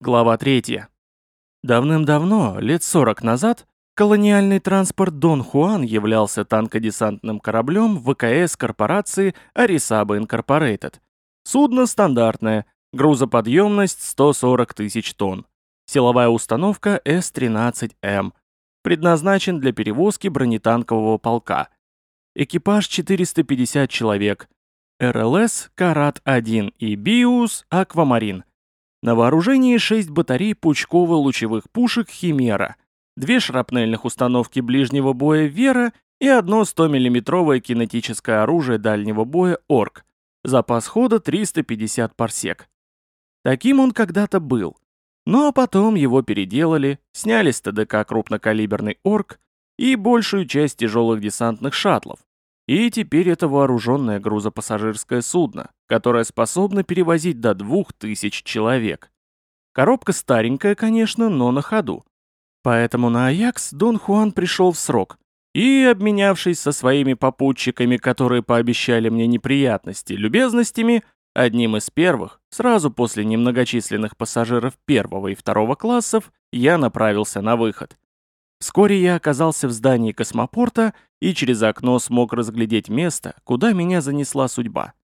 Глава 3. Давным-давно, лет 40 назад, колониальный транспорт Дон Хуан являлся танкодесантным кораблем ВКС корпорации Арисаба Инкорпорейтед. Судно стандартное, грузоподъемность 140 тысяч тонн. Силовая установка С-13М. Предназначен для перевозки бронетанкового полка. Экипаж 450 человек. РЛС Карат-1 и БИУС Аквамарин. На вооружении 6 батарей пучково-лучевых пушек «Химера», две шрапнельных установки ближнего боя «Вера» и одно 100-миллиметровое кинетическое оружие дальнего боя «Орк». Запас хода 350 парсек. Таким он когда-то был. Но потом его переделали, сняли с ТДК крупнокалиберный «Орк» и большую часть тяжелых десантных шаттлов. И теперь это вооруженное грузопассажирское судно, которое способно перевозить до 2000 человек. Коробка старенькая, конечно, но на ходу. Поэтому на Аякс Дон Хуан пришел в срок. И, обменявшись со своими попутчиками, которые пообещали мне неприятности, любезностями, одним из первых, сразу после немногочисленных пассажиров первого и второго классов, я направился на выход. Вскоре я оказался в здании космопорта и через окно смог разглядеть место, куда меня занесла судьба.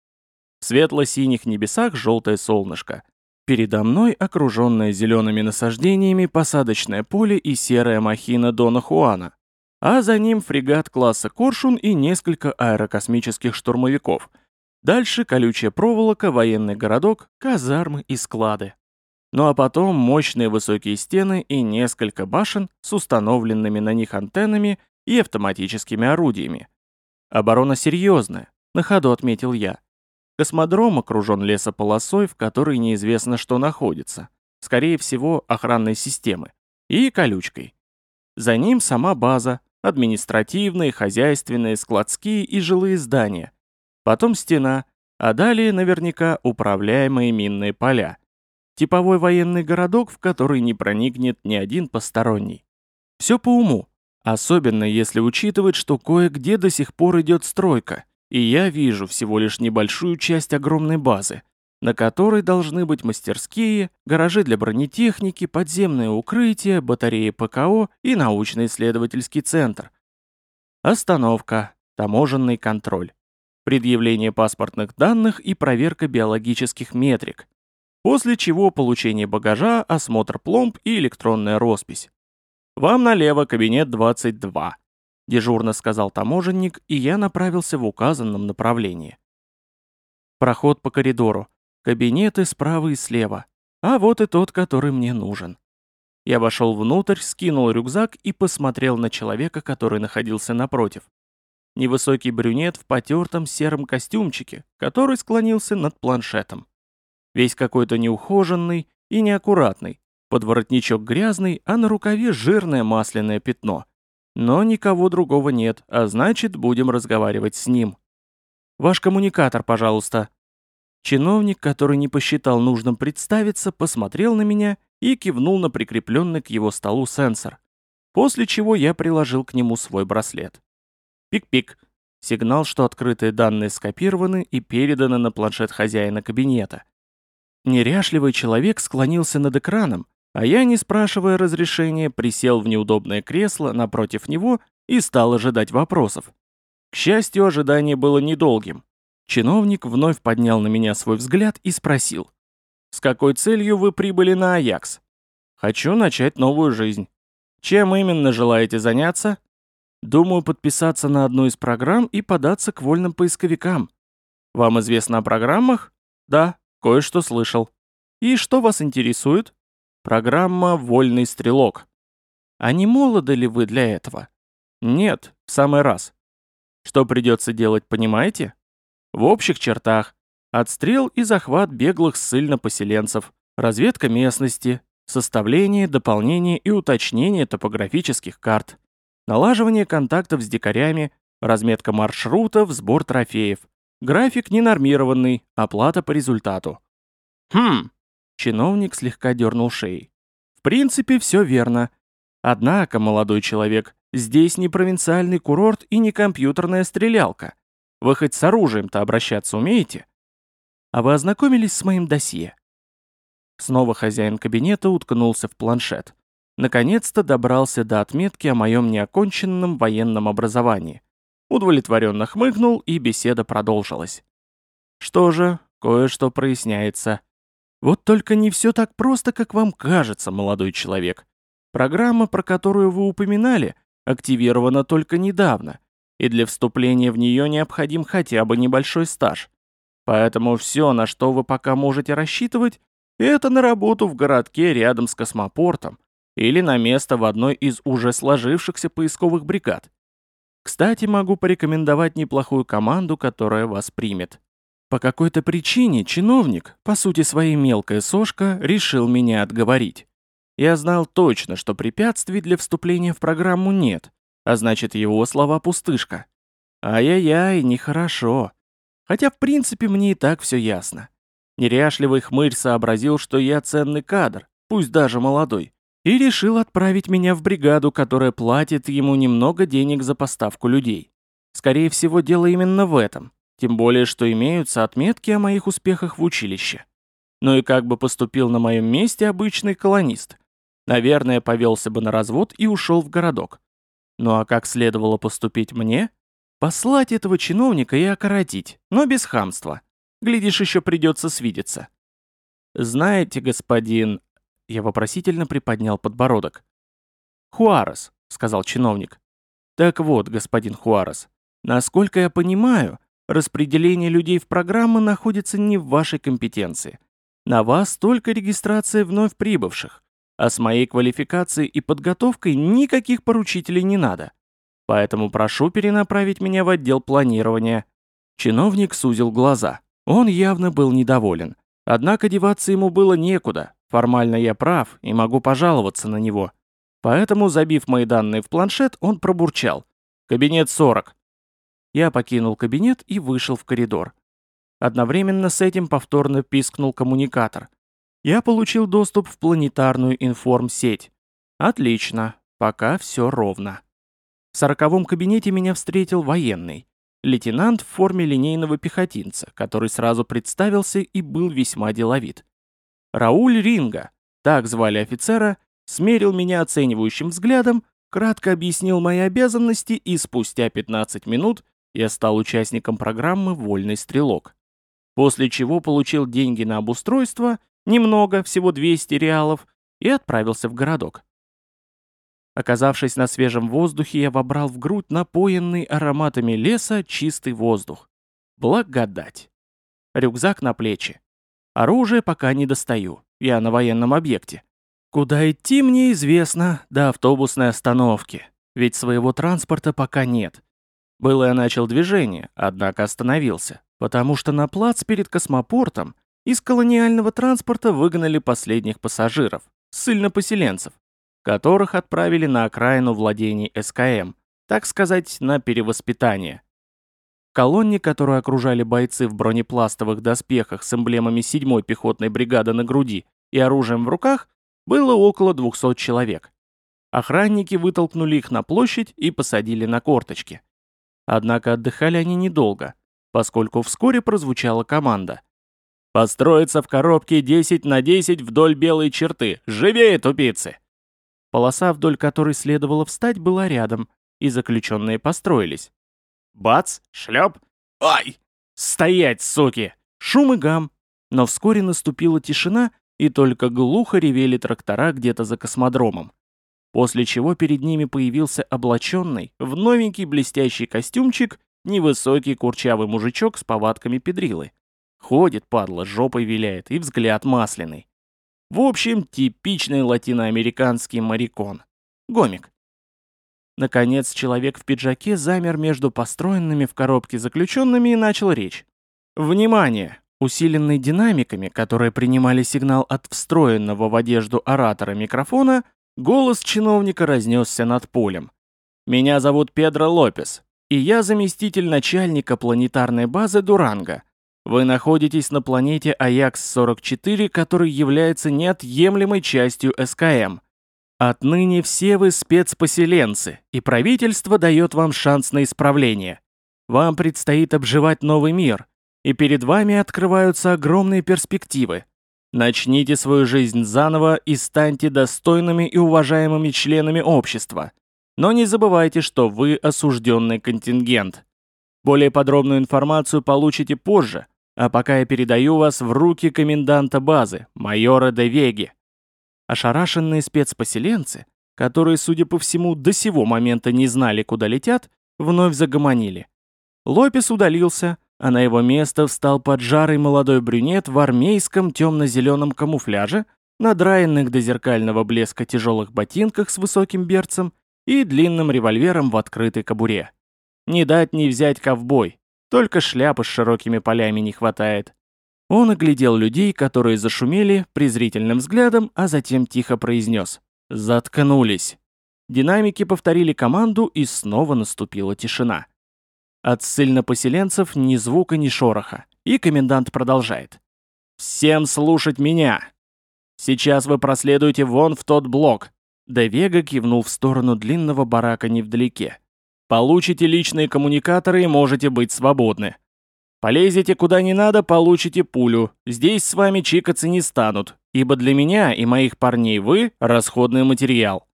В светло-синих небесах желтое солнышко. Передо мной окруженное зелеными насаждениями посадочное поле и серая махина Дона Хуана. А за ним фрегат класса «Коршун» и несколько аэрокосмических штурмовиков. Дальше колючая проволока, военный городок, казармы и склады. Ну а потом мощные высокие стены и несколько башен с установленными на них антеннами и автоматическими орудиями. Оборона серьезная, на ходу отметил я. Космодром окружен лесополосой, в которой неизвестно, что находится. Скорее всего, охранной системы. И колючкой. За ним сама база, административные, хозяйственные, складские и жилые здания. Потом стена, а далее наверняка управляемые минные поля. Типовой военный городок, в который не проникнет ни один посторонний. Все по уму, особенно если учитывать, что кое-где до сих пор идет стройка, и я вижу всего лишь небольшую часть огромной базы, на которой должны быть мастерские, гаражи для бронетехники, подземные укрытия, батареи ПКО и научно-исследовательский центр. Остановка, таможенный контроль, предъявление паспортных данных и проверка биологических метрик, После чего получение багажа, осмотр пломб и электронная роспись. «Вам налево, кабинет 22», — дежурно сказал таможенник, и я направился в указанном направлении. Проход по коридору. Кабинеты справа и слева. А вот и тот, который мне нужен. Я вошел внутрь, скинул рюкзак и посмотрел на человека, который находился напротив. Невысокий брюнет в потертом сером костюмчике, который склонился над планшетом. Весь какой-то неухоженный и неаккуратный. Под воротничок грязный, а на рукаве жирное масляное пятно. Но никого другого нет, а значит, будем разговаривать с ним. Ваш коммуникатор, пожалуйста. Чиновник, который не посчитал нужным представиться, посмотрел на меня и кивнул на прикрепленный к его столу сенсор. После чего я приложил к нему свой браслет. Пик-пик. Сигнал, что открытые данные скопированы и переданы на планшет хозяина кабинета. Неряшливый человек склонился над экраном, а я, не спрашивая разрешения, присел в неудобное кресло напротив него и стал ожидать вопросов. К счастью, ожидание было недолгим. Чиновник вновь поднял на меня свой взгляд и спросил. «С какой целью вы прибыли на Аякс?» «Хочу начать новую жизнь». «Чем именно желаете заняться?» «Думаю подписаться на одну из программ и податься к вольным поисковикам». «Вам известно о программах?» «Да, Кое-что слышал. И что вас интересует? Программа «Вольный стрелок». А не молоды ли вы для этого? Нет, в самый раз. Что придется делать, понимаете? В общих чертах. Отстрел и захват беглых ссыльно-поселенцев, разведка местности, составление, дополнение и уточнение топографических карт, налаживание контактов с дикарями, разметка маршрутов, сбор трофеев, График ненормированный, оплата по результату. Хм, чиновник слегка дернул шеей. В принципе, все верно. Однако, молодой человек, здесь не провинциальный курорт и не компьютерная стрелялка. Вы хоть с оружием-то обращаться умеете? А вы ознакомились с моим досье? Снова хозяин кабинета уткнулся в планшет. Наконец-то добрался до отметки о моем неоконченном военном образовании. Удовлетворенно хмыкнул, и беседа продолжилась. Что же, кое-что проясняется. Вот только не все так просто, как вам кажется, молодой человек. Программа, про которую вы упоминали, активирована только недавно, и для вступления в нее необходим хотя бы небольшой стаж. Поэтому все, на что вы пока можете рассчитывать, это на работу в городке рядом с космопортом или на место в одной из уже сложившихся поисковых бригад. Кстати, могу порекомендовать неплохую команду, которая вас примет. По какой-то причине чиновник, по сути своей мелкая сошка, решил меня отговорить. Я знал точно, что препятствий для вступления в программу нет, а значит его слова пустышка. Ай-яй-яй, нехорошо. Хотя в принципе мне и так все ясно. Неряшливый хмырь сообразил, что я ценный кадр, пусть даже молодой, и решил отправить меня в бригаду, которая платит ему немного денег за поставку людей. Скорее всего, дело именно в этом, тем более, что имеются отметки о моих успехах в училище. Ну и как бы поступил на моем месте обычный колонист? Наверное, повелся бы на развод и ушел в городок. Ну а как следовало поступить мне? Послать этого чиновника и окоротить, но без хамства. Глядишь, еще придется свидеться. Знаете, господин... Я вопросительно приподнял подбородок. «Хуарес», — сказал чиновник. «Так вот, господин Хуарес, насколько я понимаю, распределение людей в программы находится не в вашей компетенции. На вас только регистрация вновь прибывших. А с моей квалификацией и подготовкой никаких поручителей не надо. Поэтому прошу перенаправить меня в отдел планирования». Чиновник сузил глаза. Он явно был недоволен. Однако деваться ему было некуда. Формально я прав и могу пожаловаться на него. Поэтому, забив мои данные в планшет, он пробурчал. «Кабинет 40». Я покинул кабинет и вышел в коридор. Одновременно с этим повторно пискнул коммуникатор я получил доступ в планетарную информсеть. Отлично, пока все ровно. В сороковом кабинете меня встретил военный. Лейтенант в форме линейного пехотинца, который сразу представился и был весьма деловит. Рауль Ринга, так звали офицера, смерил меня оценивающим взглядом, кратко объяснил мои обязанности и спустя 15 минут я стал участником программы «Вольный стрелок». После чего получил деньги на обустройство немного, всего 200 реалов, и отправился в городок. Оказавшись на свежем воздухе, я вобрал в грудь напоенный ароматами леса чистый воздух. Благодать. Рюкзак на плечи. Оружие пока не достаю, я на военном объекте. Куда идти мне известно, до автобусной остановки, ведь своего транспорта пока нет. Было я начал движение, однако остановился, потому что на плац перед космопортом из колониального транспорта выгнали последних пассажиров, ссыльнопоселенцев, которых отправили на окраину владений СКМ, так сказать, на перевоспитание. Колонне, которую окружали бойцы в бронепластовых доспехах с эмблемами 7-й пехотной бригады на груди и оружием в руках, было около 200 человек. Охранники вытолкнули их на площадь и посадили на корточки. Однако отдыхали они недолго, поскольку вскоре прозвучала команда – Построиться в коробке 10 на 10 вдоль белой черты. Живее, тупицы! Полоса, вдоль которой следовало встать, была рядом, и заключенные построились. Бац, шлеп. Ай! Стоять, суки! Шум и гам. Но вскоре наступила тишина, и только глухо ревели трактора где-то за космодромом. После чего перед ними появился облаченный, в новенький блестящий костюмчик, невысокий курчавый мужичок с повадками педрилы. Ходит, падла, жопой виляет и взгляд масляный. В общем, типичный латиноамериканский марикон. Гомик. Наконец, человек в пиджаке замер между построенными в коробке заключенными и начал речь. «Внимание!» Усиленный динамиками, которые принимали сигнал от встроенного в одежду оратора микрофона, голос чиновника разнесся над полем. «Меня зовут Педро Лопес, и я заместитель начальника планетарной базы Дуранга. Вы находитесь на планете Аякс-44, который является неотъемлемой частью СКМ. Отныне все вы спецпоселенцы, и правительство дает вам шанс на исправление. Вам предстоит обживать новый мир, и перед вами открываются огромные перспективы. Начните свою жизнь заново и станьте достойными и уважаемыми членами общества. Но не забывайте, что вы осужденный контингент. Более подробную информацию получите позже, а пока я передаю вас в руки коменданта базы, майора де Веги. Ошарашенные спецпоселенцы, которые, судя по всему, до сего момента не знали, куда летят, вновь загомонили. Лопес удалился, а на его место встал поджарый молодой брюнет в армейском темно-зеленом камуфляже, надраенных до зеркального блеска тяжелых ботинках с высоким берцем и длинным револьвером в открытой кобуре. Не дать не взять ковбой, только шляпы с широкими полями не хватает. Он оглядел людей, которые зашумели, презрительным взглядом, а затем тихо произнес «Заткнулись». Динамики повторили команду, и снова наступила тишина. От ссыльно-поселенцев ни звука, ни шороха. И комендант продолжает. «Всем слушать меня! Сейчас вы проследуете вон в тот блок!» Девега кивнул в сторону длинного барака невдалеке. «Получите личные коммуникаторы и можете быть свободны. Полезете куда не надо, получите пулю. Здесь с вами чикаться не станут, ибо для меня и моих парней вы – расходный материал.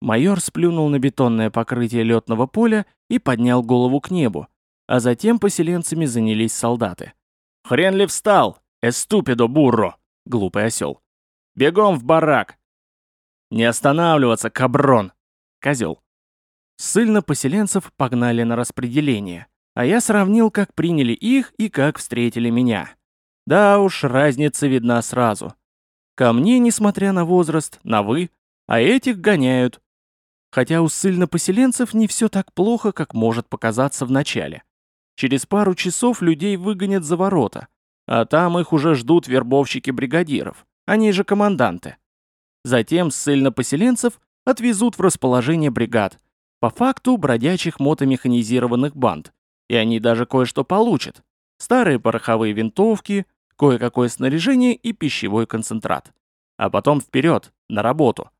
Майор сплюнул на бетонное покрытие летного поля и поднял голову к небу, а затем поселенцами занялись солдаты. «Хрен ли встал? Эступидо бурро!» — глупый осел. «Бегом в барак!» «Не останавливаться, каброн!» — козел. Сыльно поселенцев погнали на распределение, а я сравнил, как приняли их и как встретили меня. Да уж, разница видна сразу. Ко мне, несмотря на возраст, на «вы», а этих гоняют, Хотя у ссыльно-поселенцев не все так плохо, как может показаться в начале. Через пару часов людей выгонят за ворота, а там их уже ждут вербовщики бригадиров, они же команданты. Затем ссыльно-поселенцев отвезут в расположение бригад, по факту бродячих мотомеханизированных банд, и они даже кое-что получат. Старые пороховые винтовки, кое-какое снаряжение и пищевой концентрат. А потом вперед, на работу.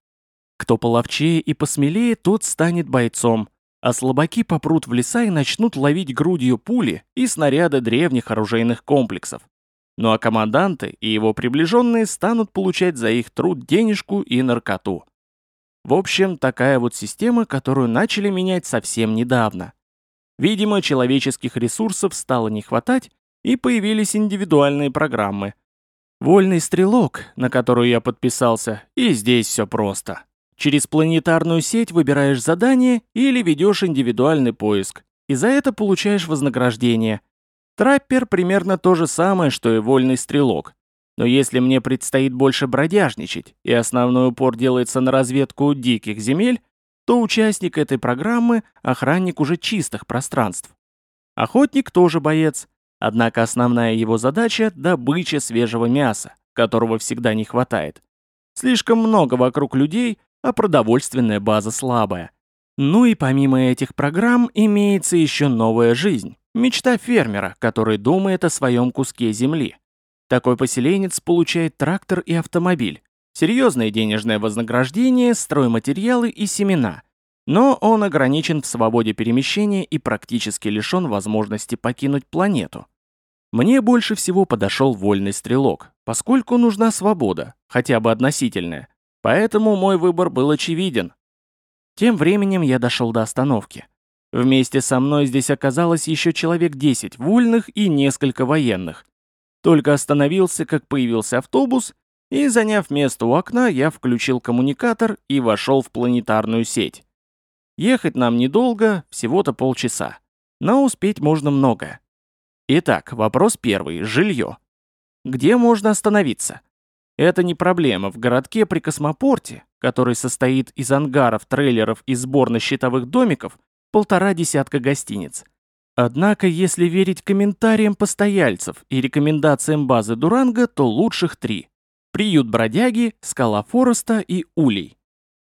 Кто половчее и посмелее, тот станет бойцом, а слабаки попрут в леса и начнут ловить грудью пули и снаряды древних оружейных комплексов. Ну а команданты и его приближенные станут получать за их труд денежку и наркоту. В общем, такая вот система, которую начали менять совсем недавно. Видимо, человеческих ресурсов стало не хватать, и появились индивидуальные программы. Вольный стрелок, на которую я подписался, и здесь все просто. Через планетарную сеть выбираешь задание или ведешь индивидуальный поиск, и за это получаешь вознаграждение. Траппер примерно то же самое, что и вольный стрелок. Но если мне предстоит больше бродяжничать, и основной упор делается на разведку диких земель, то участник этой программы – охранник уже чистых пространств. Охотник тоже боец, однако основная его задача – добыча свежего мяса, которого всегда не хватает. Слишком много вокруг людей, а продовольственная база слабая. Ну и помимо этих программ имеется еще новая жизнь. Мечта фермера, который думает о своем куске земли. Такой поселенец получает трактор и автомобиль, серьезное денежное вознаграждение, стройматериалы и семена. Но он ограничен в свободе перемещения и практически лишен возможности покинуть планету. Мне больше всего подошел вольный стрелок, поскольку нужна свобода, хотя бы относительная, Поэтому мой выбор был очевиден. Тем временем я дошел до остановки. Вместе со мной здесь оказалось еще человек 10 вольных и несколько военных. Только остановился, как появился автобус, и, заняв место у окна, я включил коммуникатор и вошел в планетарную сеть. Ехать нам недолго, всего-то полчаса. Но успеть можно многое. Итак, вопрос первый – жилье. Где можно остановиться? Это не проблема. В городке при космопорте, который состоит из ангаров, трейлеров и сборно-щитовых домиков, полтора десятка гостиниц. Однако, если верить комментариям постояльцев и рекомендациям базы Дуранга, то лучших три. Приют Бродяги, Скала Фореста и Улей.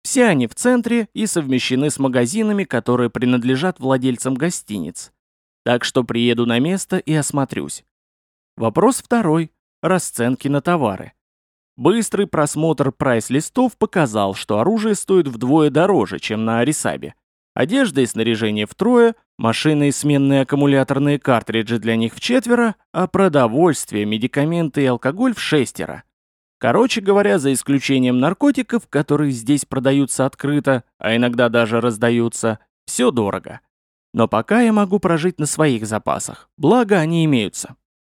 Все они в центре и совмещены с магазинами, которые принадлежат владельцам гостиниц. Так что приеду на место и осмотрюсь. Вопрос второй. Расценки на товары. Быстрый просмотр прайс-листов показал, что оружие стоит вдвое дороже, чем на Арисабе. Одежда и снаряжение втрое, машины и сменные аккумуляторные картриджи для них в четверо, а продовольствие, медикаменты и алкоголь в шестеро. Короче говоря, за исключением наркотиков, которые здесь продаются открыто, а иногда даже раздаются, все дорого. Но пока я могу прожить на своих запасах, благо они имеются.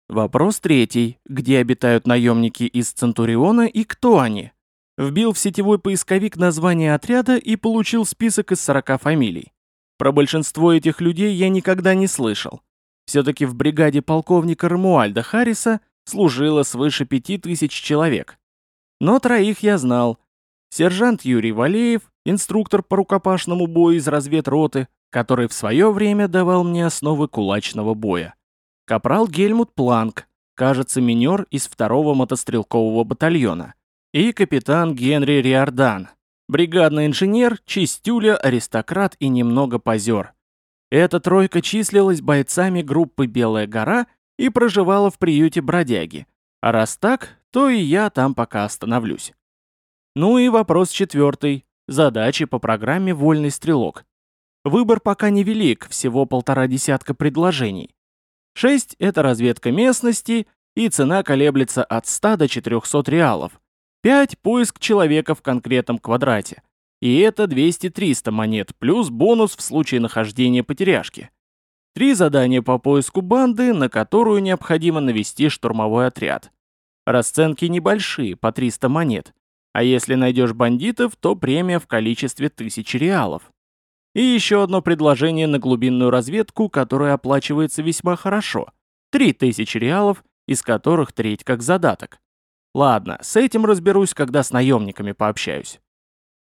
Вопрос третий. Где обитают наемники из Центуриона и кто они? Вбил в сетевой поисковик название отряда и получил список из 40 фамилий. Про большинство этих людей я никогда не слышал. Все-таки в бригаде полковника Рамуальда Харриса служило свыше пяти тысяч человек. Но троих я знал. Сержант Юрий Валеев, инструктор по рукопашному бою из разведроты, который в свое время давал мне основы кулачного боя. Капрал Гельмут Планк, кажется, минер из второго мотострелкового батальона. И капитан Генри Риордан, бригадный инженер, чистюля, аристократ и немного позер. Эта тройка числилась бойцами группы «Белая гора» и проживала в приюте бродяги. А раз так, то и я там пока остановлюсь. Ну и вопрос четвертый. Задачи по программе «Вольный стрелок». Выбор пока невелик, всего полтора десятка предложений. Шесть – это разведка местности, и цена колеблется от 100 до 400 реалов. Пять – поиск человека в конкретном квадрате. И это 200-300 монет, плюс бонус в случае нахождения потеряшки. Три задания по поиску банды, на которую необходимо навести штурмовой отряд. Расценки небольшие, по 300 монет. А если найдешь бандитов, то премия в количестве тысячи реалов. И еще одно предложение на глубинную разведку, которое оплачивается весьма хорошо. 3000 реалов, из которых треть как задаток. Ладно, с этим разберусь, когда с наемниками пообщаюсь.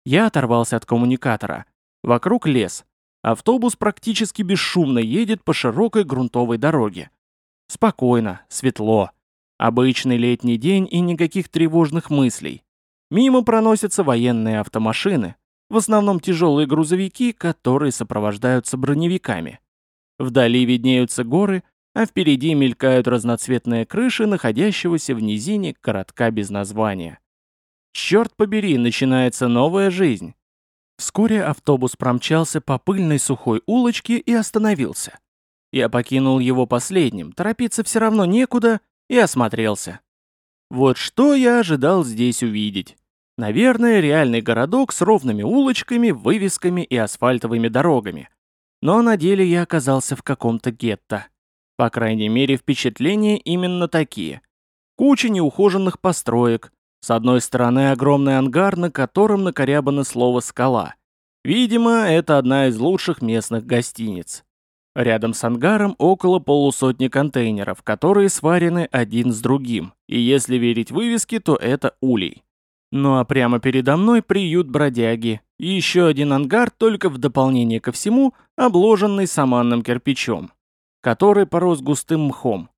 Я оторвался от коммуникатора. Вокруг лес. Автобус практически бесшумно едет по широкой грунтовой дороге. Спокойно, светло. Обычный летний день и никаких тревожных мыслей. Мимо проносятся военные автомашины, в основном тяжелые грузовики, которые сопровождаются броневиками. Вдали виднеются горы, а впереди мелькают разноцветные крыши находящегося в низине городка без названия. Черт побери, начинается новая жизнь. Вскоре автобус промчался по пыльной сухой улочке и остановился. Я покинул его последним, торопиться все равно некуда, и осмотрелся. Вот что я ожидал здесь увидеть. Наверное, реальный городок с ровными улочками, вывесками и асфальтовыми дорогами. Но на деле я оказался в каком-то гетто. По крайней мере, впечатления именно такие. Куча неухоженных построек, с одной стороны огромный ангар, на котором накорябано слово «скала». Видимо, это одна из лучших местных гостиниц. Рядом с ангаром около полусотни контейнеров, которые сварены один с другим, и если верить вывеске, то это улей. Ну а прямо передо мной приют бродяги, и еще один ангар, только в дополнение ко всему, обложенный саманным кирпичом, который порос густым мхом.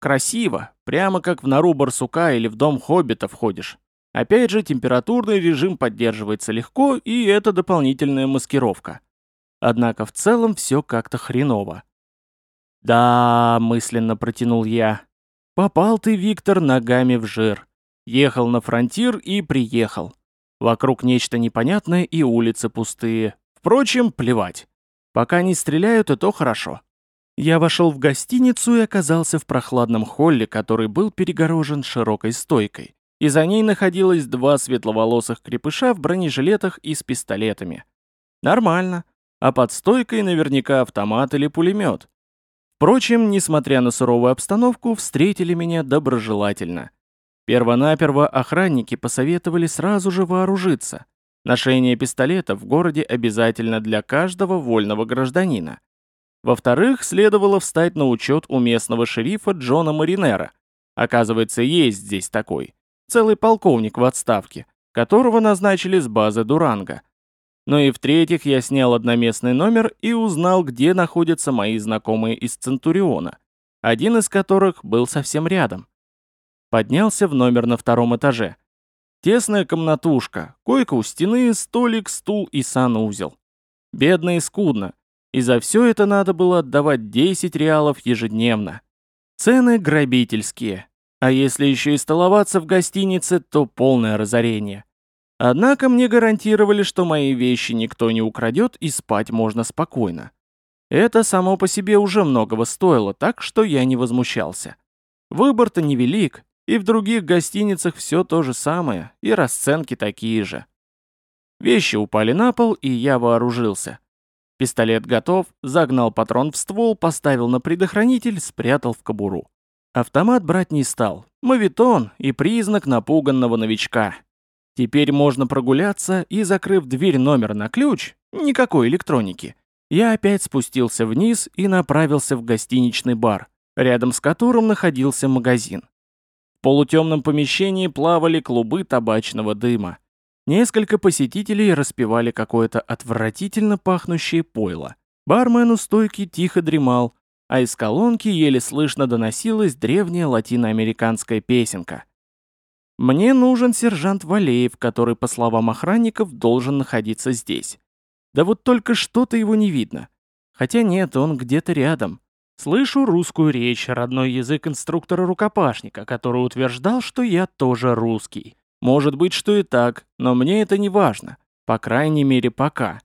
Красиво, прямо как в нору барсука или в дом хоббита входишь. Опять же, температурный режим поддерживается легко, и это дополнительная маскировка. Однако в целом все как-то хреново. «Да», — мысленно протянул я, — «попал ты, Виктор, ногами в жир. Ехал на фронтир и приехал. Вокруг нечто непонятное и улицы пустые. Впрочем, плевать. Пока не стреляют, и то хорошо. Я вошел в гостиницу и оказался в прохладном холле, который был перегорожен широкой стойкой. И за ней находилось два светловолосых крепыша в бронежилетах и с пистолетами. Нормально. А под стойкой наверняка автомат или пулемет. Впрочем, несмотря на суровую обстановку, встретили меня доброжелательно. Первонаперво охранники посоветовали сразу же вооружиться. Ношение пистолета в городе обязательно для каждого вольного гражданина. Во-вторых, следовало встать на учет у местного шерифа Джона Маринера. Оказывается, есть здесь такой. Целый полковник в отставке, которого назначили с базы Дуранга. Ну и в-третьих, я снял одноместный номер и узнал, где находятся мои знакомые из Центуриона, один из которых был совсем рядом. Поднялся в номер на втором этаже. Тесная комнатушка, койка у стены, столик, стул и санузел. Бедно и скудно, и за все это надо было отдавать 10 реалов ежедневно. Цены грабительские. А если еще и столоваться в гостинице, то полное разорение. Однако мне гарантировали, что мои вещи никто не украдет и спать можно спокойно. Это само по себе уже многого стоило, так что я не возмущался. Выбор-то невелик, И в других гостиницах все то же самое, и расценки такие же. Вещи упали на пол, и я вооружился. Пистолет готов, загнал патрон в ствол, поставил на предохранитель, спрятал в кобуру. Автомат брать не стал. Мавитон и признак напуганного новичка. Теперь можно прогуляться и, закрыв дверь номера на ключ, никакой электроники, я опять спустился вниз и направился в гостиничный бар, рядом с которым находился магазин. В полутемном помещении плавали клубы табачного дыма. Несколько посетителей распивали какое-то отвратительно пахнущее пойло. Бармен у стойки тихо дремал, а из колонки еле слышно доносилась древняя латиноамериканская песенка. «Мне нужен сержант Валеев, который, по словам охранников, должен находиться здесь. Да вот только что-то его не видно. Хотя нет, он где-то рядом. Слышу русскую речь, родной язык инструктора-рукопашника, который утверждал, что я тоже русский. Может быть, что и так, но мне это не важно. По крайней мере, пока.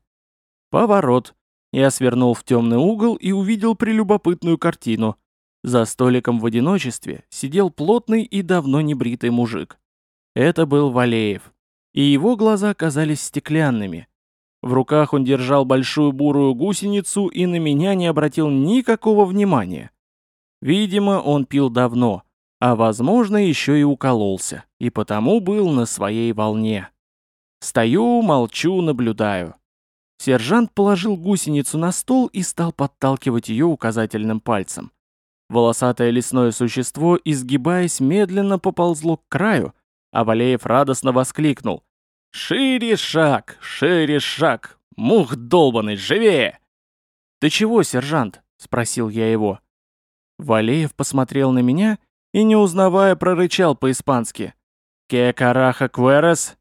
Поворот. Я свернул в темный угол и увидел прелюбопытную картину. За столиком в одиночестве сидел плотный и давно небритый мужик. Это был Валеев. И его глаза казались стеклянными, в руках он держал большую бурую гусеницу и на меня не обратил никакого внимания. Видимо, он пил давно, а возможно еще и укололся, и потому был на своей волне. Стою, молчу, наблюдаю. Сержант положил гусеницу на стол и стал подталкивать ее указательным пальцем. Волосатое лесное существо, изгибаясь, медленно поползло к краю, а Валеев радостно воскликнул. «Шире шаг, шире шаг! Мух долбаный, живее!» «Ты чего, сержант?» — спросил я его. Валеев посмотрел на меня и, не узнавая, прорычал по-испански. «Ке караха кверес?»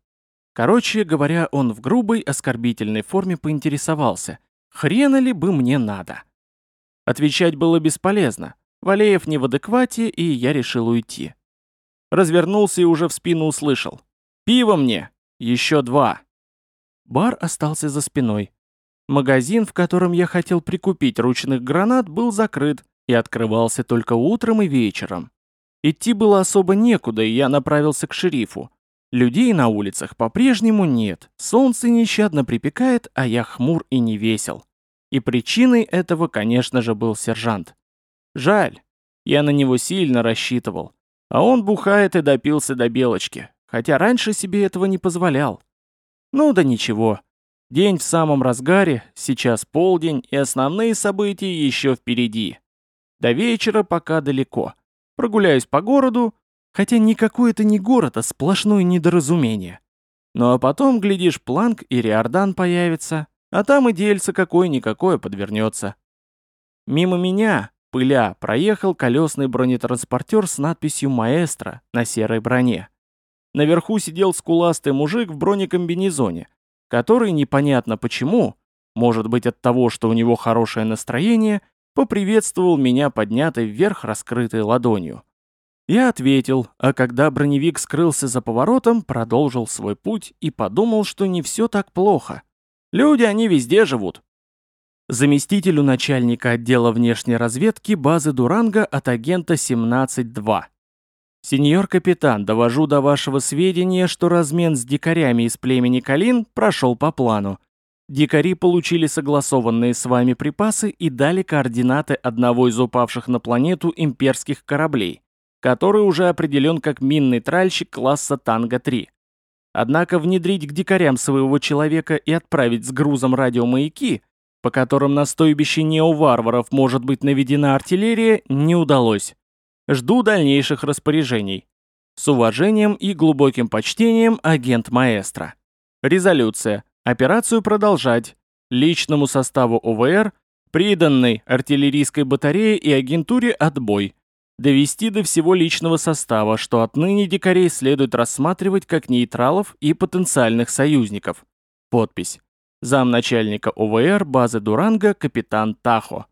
Короче говоря, он в грубой, оскорбительной форме поинтересовался, хрена ли бы мне надо. Отвечать было бесполезно. Валеев не в адеквате, и я решил уйти. Развернулся и уже в спину услышал. «Пиво мне!» Еще два. Бар остался за спиной. Магазин, в котором я хотел прикупить ручных гранат, был закрыт и открывался только утром и вечером. Идти было особо некуда, и я направился к шерифу. Людей на улицах по-прежнему нет, солнце нещадно припекает, а я хмур и не весел. И причиной этого, конечно же, был сержант. Жаль, я на него сильно рассчитывал. А он бухает и допился до белочки хотя раньше себе этого не позволял. Ну да ничего. День в самом разгаре, сейчас полдень, и основные события еще впереди. До вечера пока далеко. Прогуляюсь по городу, хотя никакой это не город, а сплошное недоразумение. Ну а потом, глядишь, Планк и Риордан появятся, а там и дельце какое-никакое подвернется. Мимо меня, пыля, проехал колесный бронетранспортер с надписью «Маэстро» на серой броне. Наверху сидел скуластый мужик в бронекомбинезоне, который непонятно почему, может быть от того, что у него хорошее настроение, поприветствовал меня поднятой вверх раскрытой ладонью. Я ответил, а когда броневик скрылся за поворотом, продолжил свой путь и подумал, что не все так плохо. Люди, они везде живут. Заместителю начальника отдела внешней разведки базы Дуранга от агента 17-2. «Сеньор капитан, довожу до вашего сведения, что размен с дикарями из племени Калин прошел по плану. Дикари получили согласованные с вами припасы и дали координаты одного из упавших на планету имперских кораблей, который уже определен как минный тральщик класса Танго-3. Однако внедрить к дикарям своего человека и отправить с грузом радиомаяки, по которым на стойбище неоварваров может быть наведена артиллерия, не удалось. Жду дальнейших распоряжений. С уважением и глубоким почтением, агент маэстро. Резолюция. Операцию продолжать. Личному составу ОВР, приданной артиллерийской батарее и агентуре отбой. Довести до всего личного состава, что отныне дикарей следует рассматривать как нейтралов и потенциальных союзников. Подпись. Замначальника ОВР базы Дуранга капитан Тахо.